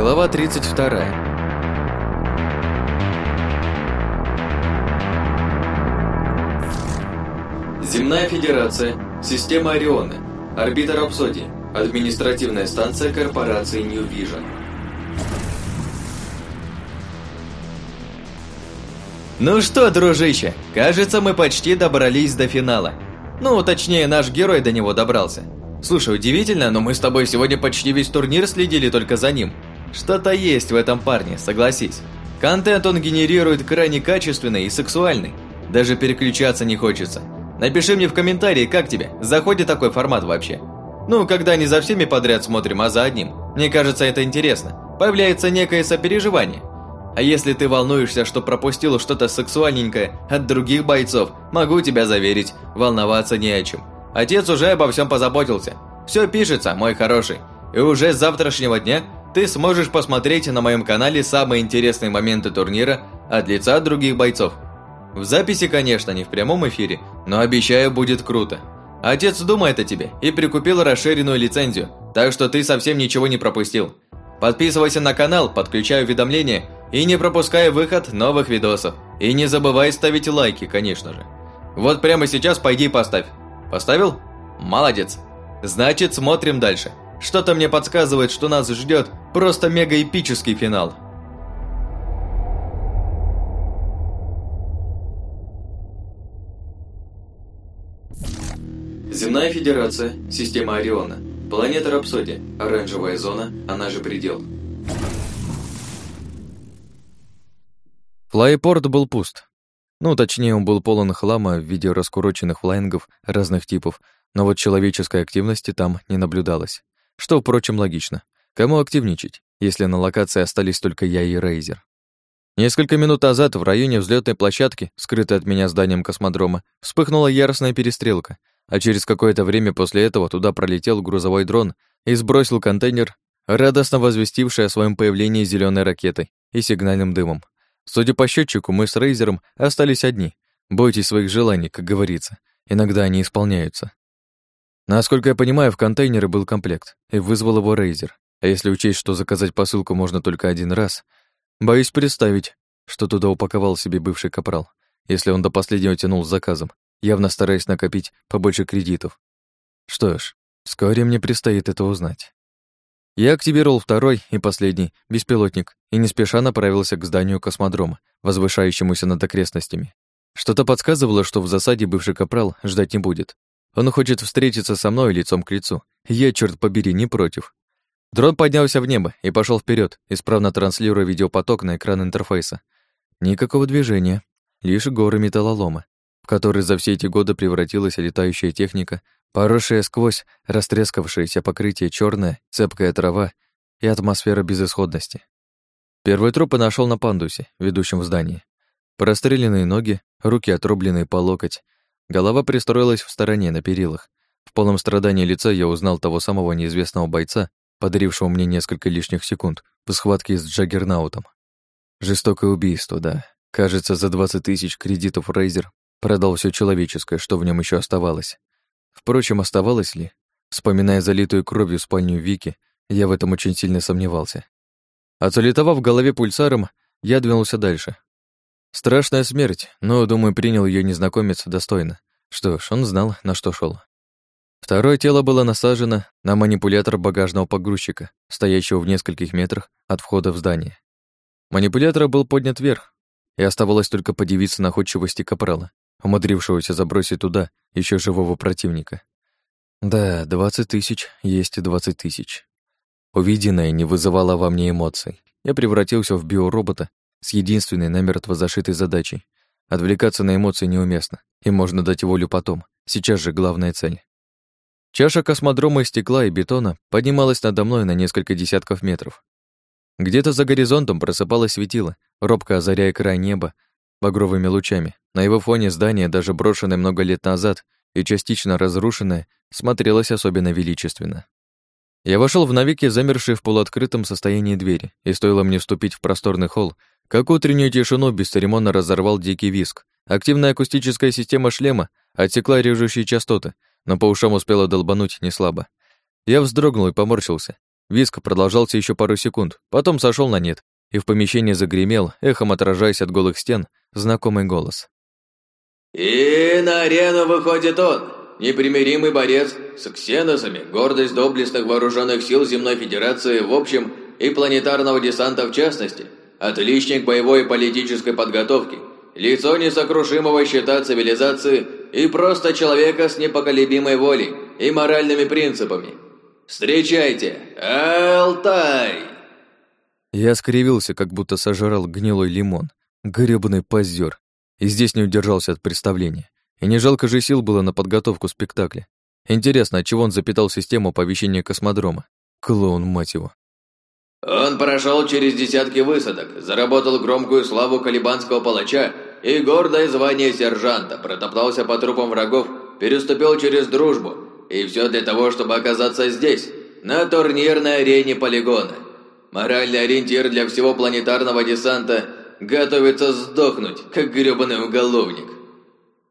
Глава 32. Земная Федерация, система Ориона, орбита Рапсодии, административная станция корпорации New Vision. Ну что, дружище, кажется, мы почти добрались до финала. Ну, точнее, наш герой до него добрался. Слушай, удивительно, но мы с тобой сегодня почти весь турнир следили только за ним. Что-то есть в этом парне, согласись. Контент он генерирует крайне качественный и сексуальный. Даже переключаться не хочется. Напиши мне в комментарии, как тебе, заходит такой формат вообще. Ну, когда не за всеми подряд смотрим, а за одним. Мне кажется, это интересно. Появляется некое сопереживание. А если ты волнуешься, что пропустил что-то сексуальненькое от других бойцов, могу тебя заверить, волноваться не о чем. Отец уже обо всем позаботился. Все пишется, мой хороший. И уже с завтрашнего дня ты сможешь посмотреть на моем канале самые интересные моменты турнира от лица других бойцов. В записи, конечно, не в прямом эфире, но обещаю, будет круто. Отец думает о тебе и прикупил расширенную лицензию, так что ты совсем ничего не пропустил. Подписывайся на канал, подключай уведомления и не пропускай выход новых видосов. И не забывай ставить лайки, конечно же. Вот прямо сейчас пойди поставь. Поставил? Молодец. Значит, смотрим дальше. Что-то мне подсказывает, что нас ждет просто мега-эпический финал. Земная Федерация, система Ориона, планета Рапсодия, оранжевая зона, она же предел. Флайпорт был пуст. Ну, точнее, он был полон хлама в виде раскуроченных флайнгов разных типов, но вот человеческой активности там не наблюдалось. Что, впрочем, логично. Кому активничать, если на локации остались только я и Рейзер? Несколько минут назад в районе взлетной площадки, скрытой от меня зданием космодрома, вспыхнула яростная перестрелка, а через какое-то время после этого туда пролетел грузовой дрон и сбросил контейнер, радостно возвестивший о своем появлении зеленой ракетой и сигнальным дымом. Судя по счетчику, мы с Рейзером остались одни. Бойтесь своих желаний, как говорится. Иногда они исполняются. Насколько я понимаю, в контейнере был комплект, и вызвал его Рейзер. А если учесть, что заказать посылку можно только один раз, боюсь представить, что туда упаковал себе бывший капрал, если он до последнего тянул с заказом, явно стараясь накопить побольше кредитов. Что ж, вскоре мне предстоит это узнать. Я активировал второй и последний беспилотник и не спеша направился к зданию космодрома, возвышающемуся над окрестностями. Что-то подсказывало, что в засаде бывший капрал ждать не будет. Он хочет встретиться со мной лицом к лицу. Я, черт побери, не против. Дрон поднялся в небо и пошел вперед, исправно транслируя видеопоток на экран интерфейса. Никакого движения, лишь горы металлолома, в который за все эти годы превратилась летающая техника поросшее сквозь растрескавшееся покрытие черная, цепкая трава и атмосфера безысходности. Первый труп нашел на пандусе, ведущем в здание. Простреленные ноги, руки отрубленные по локоть, голова пристроилась в стороне на перилах. В полном страдании лица я узнал того самого неизвестного бойца, подарившего мне несколько лишних секунд в схватке с Джаггернаутом. Жестокое убийство, да. Кажется, за 20 тысяч кредитов Рейзер продал все человеческое, что в нем еще оставалось. Впрочем, оставалось ли? Вспоминая залитую кровью спальню Вики, я в этом очень сильно сомневался. Отсулетовав в голове пульсаром, я двинулся дальше. Страшная смерть, но, думаю, принял ее незнакомец достойно. Что ж, он знал, на что шел. Второе тело было насажено на манипулятор багажного погрузчика, стоящего в нескольких метрах от входа в здание. Манипулятор был поднят вверх, и оставалось только подивиться находчивости капрала умудрившегося забросить туда еще живого противника. Да, двадцать тысяч есть двадцать тысяч. Увиденное не вызывало во мне эмоций. Я превратился в биоробота с единственной намертво зашитой задачей. Отвлекаться на эмоции неуместно, и можно дать волю потом. Сейчас же главная цель. Чаша космодрома из стекла и бетона поднималась надо мной на несколько десятков метров. Где-то за горизонтом просыпалось светило, робко озаряя край неба багровыми лучами. На его фоне здание, даже брошенное много лет назад и частично разрушенное, смотрелось особенно величественно. Я вошел в навеки замершие в полуоткрытом состоянии двери, и стоило мне вступить в просторный холл, как утреннюю тишину бесцеремонно разорвал дикий виск. Активная акустическая система шлема отсекла режущие частоты, но по ушам успела долбануть неслабо. Я вздрогнул и поморщился. Виск продолжался еще пару секунд, потом сошел на нет, и в помещении загремел, эхом отражаясь от голых стен, знакомый голос. «И на арену выходит он, непримиримый борец с ксеносами, гордость доблестных вооруженных сил Земной Федерации в общем и планетарного десанта в частности, отличник боевой и политической подготовки, лицо несокрушимого щита цивилизации и просто человека с непоколебимой волей и моральными принципами. Встречайте, Алтай!» Я скривился, как будто сожрал гнилой лимон. Гребаный позер. И здесь не удержался от представления. И не жалко же сил было на подготовку спектакля. Интересно, от чего он запитал систему оповещения космодрома? Клоун, мать его. Он прошел через десятки высадок, заработал громкую славу колебанского палача и гордое звание сержанта, протоптался по трупам врагов, переступил через дружбу. И все для того, чтобы оказаться здесь, на турнирной арене полигона. Моральный ориентир для всего планетарного десанта готовится сдохнуть, как грёбаный уголовник.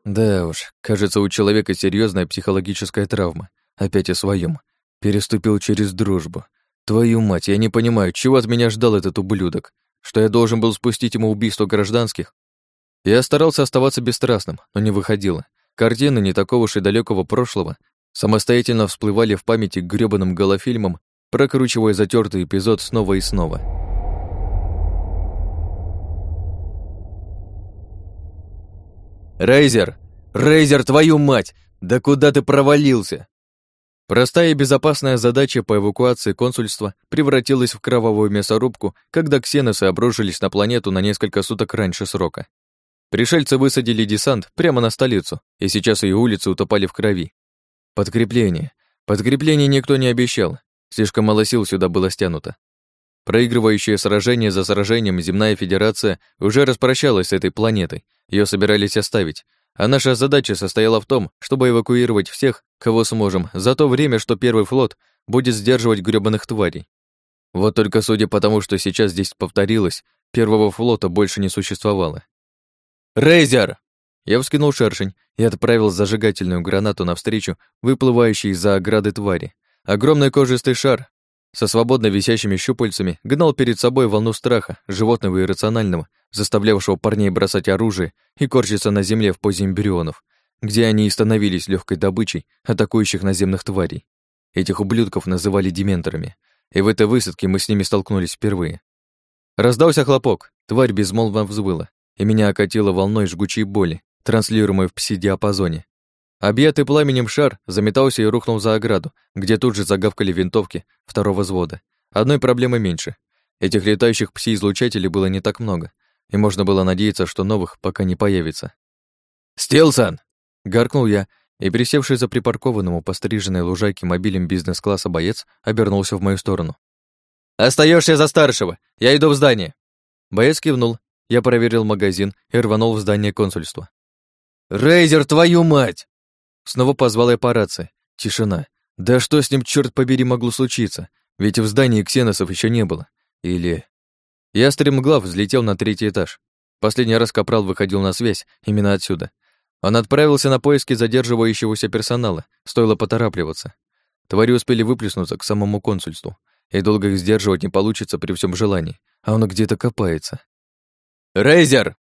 Да уж, кажется, у человека серьезная психологическая травма. Опять о своем. Переступил через дружбу. Твою мать, я не понимаю, чего от меня ждал этот ублюдок? Что я должен был спустить ему убийство гражданских? Я старался оставаться бесстрастным, но не выходило. Картины не такого уж и далекого прошлого самостоятельно всплывали в памяти грёбаным голофильмом, прокручивая затертый эпизод снова и снова. «Рейзер! Рейзер, твою мать! Да куда ты провалился?» Простая и безопасная задача по эвакуации консульства превратилась в кровавую мясорубку, когда ксеносы обрушились на планету на несколько суток раньше срока. Пришельцы высадили десант прямо на столицу, и сейчас ее улицы утопали в крови. Подкрепление. Подкрепление никто не обещал, слишком мало сил сюда было стянуто. Проигрывающее сражение за сражением Земная Федерация уже распрощалась с этой планетой, ее собирались оставить, а наша задача состояла в том, чтобы эвакуировать всех, кого сможем, за то время, что Первый флот будет сдерживать грёбаных тварей. Вот только судя по тому, что сейчас здесь повторилось, Первого флота больше не существовало. «Рейзер!» Я вскинул шершень и отправил зажигательную гранату навстречу выплывающей из-за ограды твари. Огромный кожистый шар, со свободно висящими щупальцами гнал перед собой волну страха, животного и рационального, заставлявшего парней бросать оружие и корчиться на земле в позе эмбрионов, где они и становились легкой добычей атакующих наземных тварей. Этих ублюдков называли дементорами, и в этой высадке мы с ними столкнулись впервые. Раздался хлопок, тварь безмолвно взвыла, и меня окатило волной жгучей боли, транслируемой в пси-диапазоне. Объятый пламенем шар заметался и рухнул за ограду, где тут же загавкали винтовки второго взвода. Одной проблемы меньше. Этих летающих пси-излучателей было не так много, и можно было надеяться, что новых пока не появится. «Стилсон!» — гаркнул я, и присевший за припаркованным у постриженной лужайки мобилем бизнес-класса боец обернулся в мою сторону. Остаешься за старшего! Я иду в здание!» Боец кивнул, я проверил магазин и рванул в здание консульства. «Рейзер, твою мать!» Снова позвал я по рации. Тишина. Да что с ним, черт побери, могло случиться? Ведь в здании ксеносов еще не было. Или... Я стремглав взлетел на третий этаж. Последний раз Капрал выходил на связь именно отсюда. Он отправился на поиски задерживающегося персонала, стоило поторапливаться. Твари успели выплеснуться к самому консульству, и долго их сдерживать не получится при всем желании, а он где-то копается. «Рейзер!»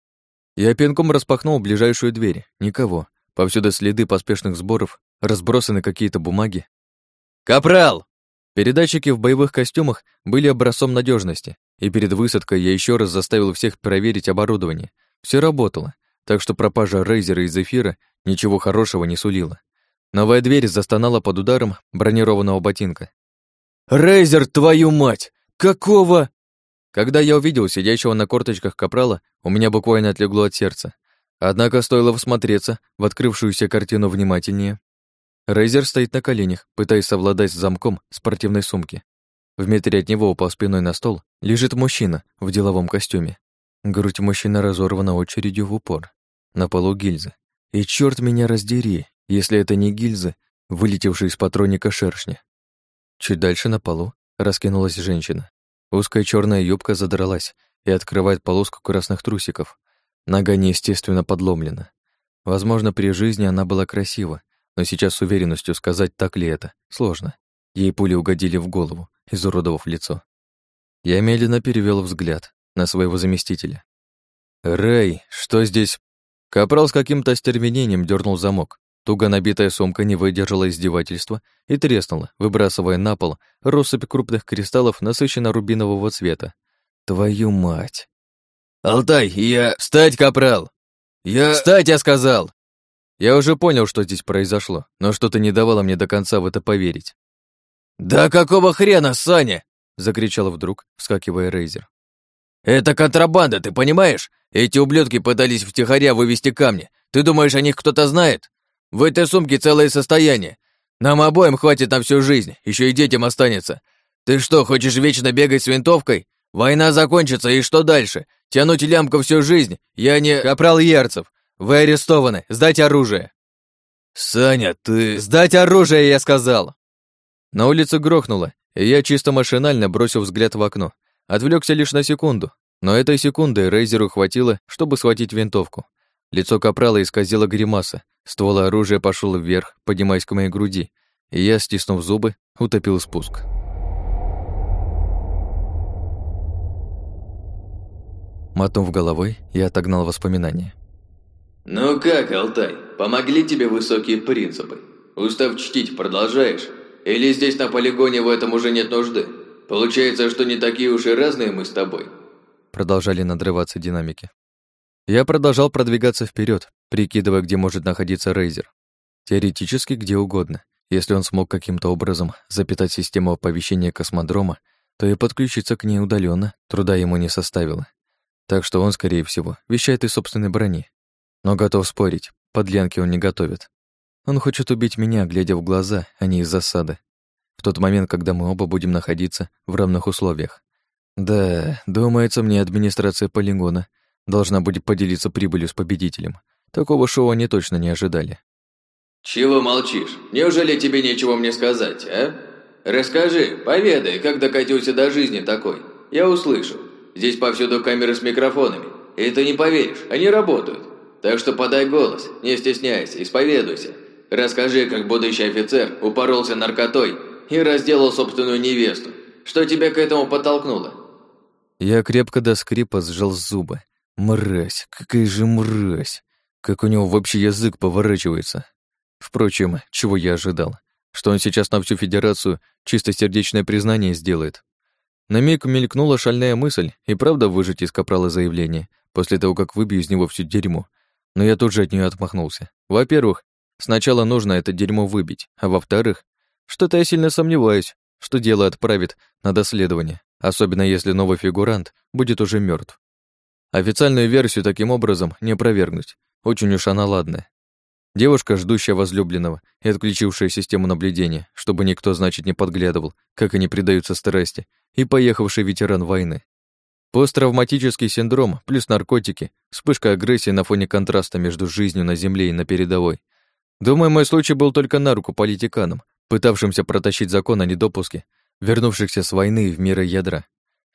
Я пинком распахнул ближайшую дверь. Никого. Повсюду следы поспешных сборов, разбросаны какие-то бумаги. «Капрал!» Передатчики в боевых костюмах были образцом надежности, и перед высадкой я еще раз заставил всех проверить оборудование. Все работало, так что пропажа Рейзера из эфира ничего хорошего не сулила. Новая дверь застонала под ударом бронированного ботинка. «Рейзер, твою мать! Какого?» Когда я увидел сидящего на корточках капрала, у меня буквально отлегло от сердца. Однако стоило всмотреться в открывшуюся картину внимательнее. Рейзер стоит на коленях, пытаясь совладать с замком спортивной сумки. В метре от него, упал спиной на стол, лежит мужчина в деловом костюме. Грудь мужчины разорвана очередью в упор. На полу гильзы. И черт меня раздери, если это не гильзы, вылетевшие из патроника шершня. Чуть дальше на полу раскинулась женщина. Узкая черная юбка задралась и открывает полоску красных трусиков, Нога неестественно подломлена. Возможно, при жизни она была красива, но сейчас с уверенностью сказать, так ли это, сложно. Ей пули угодили в голову, изуродовав лицо. Я медленно перевел взгляд на своего заместителя. «Рэй, что здесь?» Капрал с каким-то остервенением дернул замок. Туго набитая сумка не выдержала издевательства и треснула, выбрасывая на пол россыпь крупных кристаллов насыщенно-рубинового цвета. Твою мать! «Алтай, я... Встать, капрал! Я... Встать, я сказал!» Я уже понял, что здесь произошло, но что-то не давало мне до конца в это поверить. «Да какого хрена, Саня?» — закричал вдруг, вскакивая Рейзер. «Это контрабанда, ты понимаешь? Эти ублюдки пытались втихаря вывести камни. Ты думаешь, о них кто-то знает? В этой сумке целое состояние. Нам обоим хватит на всю жизнь, еще и детям останется. Ты что, хочешь вечно бегать с винтовкой? Война закончится, и что дальше? Тянуть лямку всю жизнь? Я не... Капрал Ярцев, вы арестованы, сдать оружие. Саня, ты... Сдать оружие, я сказал. На улице грохнуло, и я чисто машинально бросил взгляд в окно. Отвлекся лишь на секунду, но этой секунды Рейзеру хватило, чтобы схватить винтовку. Лицо капрала исказило гримаса, ствол оружия пошел вверх, поднимаясь к моей груди, и я, стиснув зубы, утопил спуск. Мотнув головой, я отогнал воспоминания. «Ну как, Алтай, помогли тебе высокие принципы? Устав чтить продолжаешь? Или здесь на полигоне в этом уже нет нужды? Получается, что не такие уж и разные мы с тобой?» Продолжали надрываться динамики. Я продолжал продвигаться вперед, прикидывая, где может находиться Рейзер. Теоретически, где угодно. Если он смог каким-то образом запитать систему оповещения космодрома, то и подключиться к ней удаленно труда ему не составило. Так что он, скорее всего, вещает из собственной брони. Но готов спорить, подлянки он не готовит. Он хочет убить меня, глядя в глаза, а не из засады. В тот момент, когда мы оба будем находиться в равных условиях. Да, думается мне, администрация полигона должна будет поделиться прибылью с победителем. Такого шоу они точно не ожидали. «Чего молчишь? Неужели тебе нечего мне сказать, а? Расскажи, поведай, как докатился до жизни такой. Я услышу. Здесь повсюду камеры с микрофонами. И ты не поверишь, они работают. Так что подай голос, не стесняйся, исповедуйся. Расскажи, как будущий офицер упоролся наркотой и разделал собственную невесту. Что тебя к этому подтолкнуло?» Я крепко до скрипа сжал зубы. Мразь, какая же мразь! Как у него вообще язык поворачивается. Впрочем, чего я ожидал? Что он сейчас на всю Федерацию чистосердечное признание сделает. На миг мелькнула шальная мысль и правда выжить из капрала заявление, после того, как выбью из него всю дерьмо. Но я тут же от нее отмахнулся. Во-первых, сначала нужно это дерьмо выбить, а во-вторых, что-то я сильно сомневаюсь, что дело отправит на доследование, особенно если новый фигурант будет уже мертв. Официальную версию таким образом не опровергнуть. Очень уж она ладная. Девушка, ждущая возлюбленного и отключившая систему наблюдения, чтобы никто, значит, не подглядывал, как они предаются страсти, и поехавший ветеран войны. Посттравматический синдром плюс наркотики, вспышка агрессии на фоне контраста между жизнью на земле и на передовой. Думаю, мой случай был только на руку политиканам, пытавшимся протащить закон о недопуске, вернувшихся с войны в мир ядра.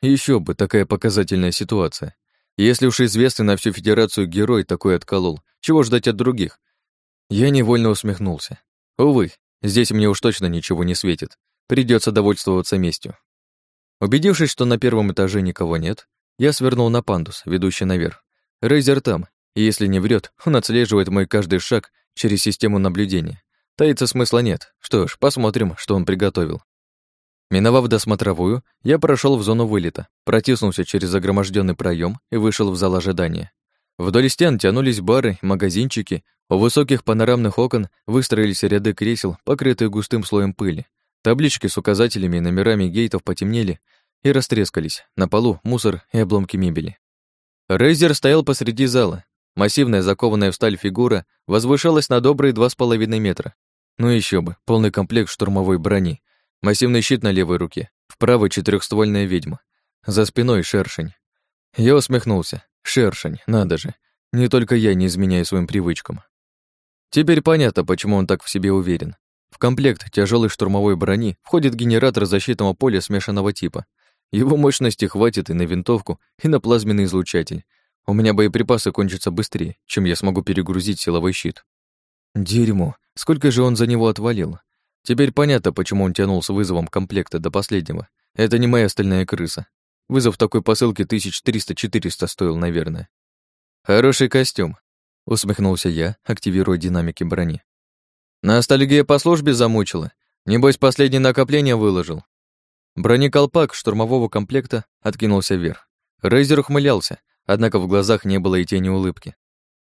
Еще бы, такая показательная ситуация. Если уж известный на всю Федерацию герой такой отколол, чего ждать от других? Я невольно усмехнулся. Увы, здесь мне уж точно ничего не светит. Придется довольствоваться местью. Убедившись, что на первом этаже никого нет, я свернул на пандус, ведущий наверх. Рейзер там, и если не врет, он отслеживает мой каждый шаг через систему наблюдения. Таиться смысла нет. Что ж, посмотрим, что он приготовил. Миновав досмотровую, я прошел в зону вылета, протиснулся через загроможденный проем и вышел в зал ожидания. Вдоль стен тянулись бары, магазинчики, у высоких панорамных окон выстроились ряды кресел, покрытые густым слоем пыли. Таблички с указателями и номерами гейтов потемнели и растрескались, на полу мусор и обломки мебели. Рейзер стоял посреди зала. Массивная закованная в сталь фигура возвышалась на добрые два с половиной метра. Ну еще бы, полный комплект штурмовой брони, Массивный щит на левой руке, в правой четырехствольная ведьма. За спиной шершень. Я усмехнулся. Шершень, надо же. Не только я не изменяю своим привычкам. Теперь понятно, почему он так в себе уверен. В комплект тяжелой штурмовой брони входит генератор защитного поля смешанного типа. Его мощности хватит и на винтовку, и на плазменный излучатель. У меня боеприпасы кончатся быстрее, чем я смогу перегрузить силовой щит. Дерьмо, сколько же он за него отвалил? Теперь понятно, почему он тянул с вызовом комплекта до последнего. это не моя стальная крыса. Вызов такой посылки тысяч триста-четыреста стоил, наверное. Хороший костюм, усмехнулся я, активируя динамики брони. Ностальгия по службе замучила. Небось, последнее накопление выложил. Бронеколпак штурмового комплекта откинулся вверх. Рейзер ухмылялся, однако в глазах не было и тени улыбки.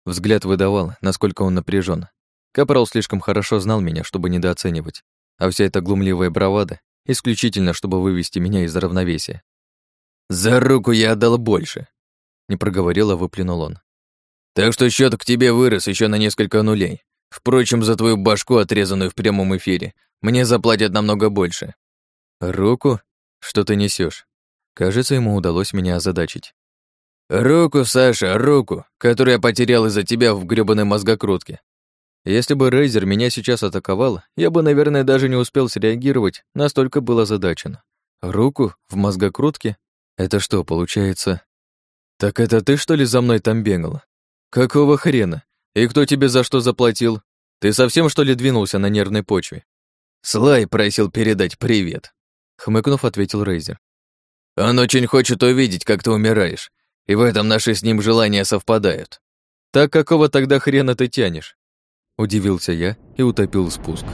Взгляд выдавал, насколько он напряжен. Капрал слишком хорошо знал меня, чтобы недооценивать, а вся эта глумливая бравада исключительно, чтобы вывести меня из равновесия. «За руку я отдал больше», — не проговорил, а выплюнул он. «Так что счет к тебе вырос еще на несколько нулей. Впрочем, за твою башку, отрезанную в прямом эфире, мне заплатят намного больше». «Руку? Что ты несешь? Кажется, ему удалось меня озадачить. «Руку, Саша, руку, которую я потерял из-за тебя в грёбаной мозгокрутке. Если бы Рейзер меня сейчас атаковал, я бы, наверное, даже не успел среагировать, настолько был озадачен. Руку в мозгокрутке? Это что, получается? Так это ты, что ли, за мной там бегал? Какого хрена? И кто тебе за что заплатил? Ты совсем, что ли, двинулся на нервной почве? Слай просил передать привет. Хмыкнув, ответил Рейзер. Он очень хочет увидеть, как ты умираешь, и в этом наши с ним желания совпадают. Так какого тогда хрена ты тянешь? Удивился я и утопил спуск.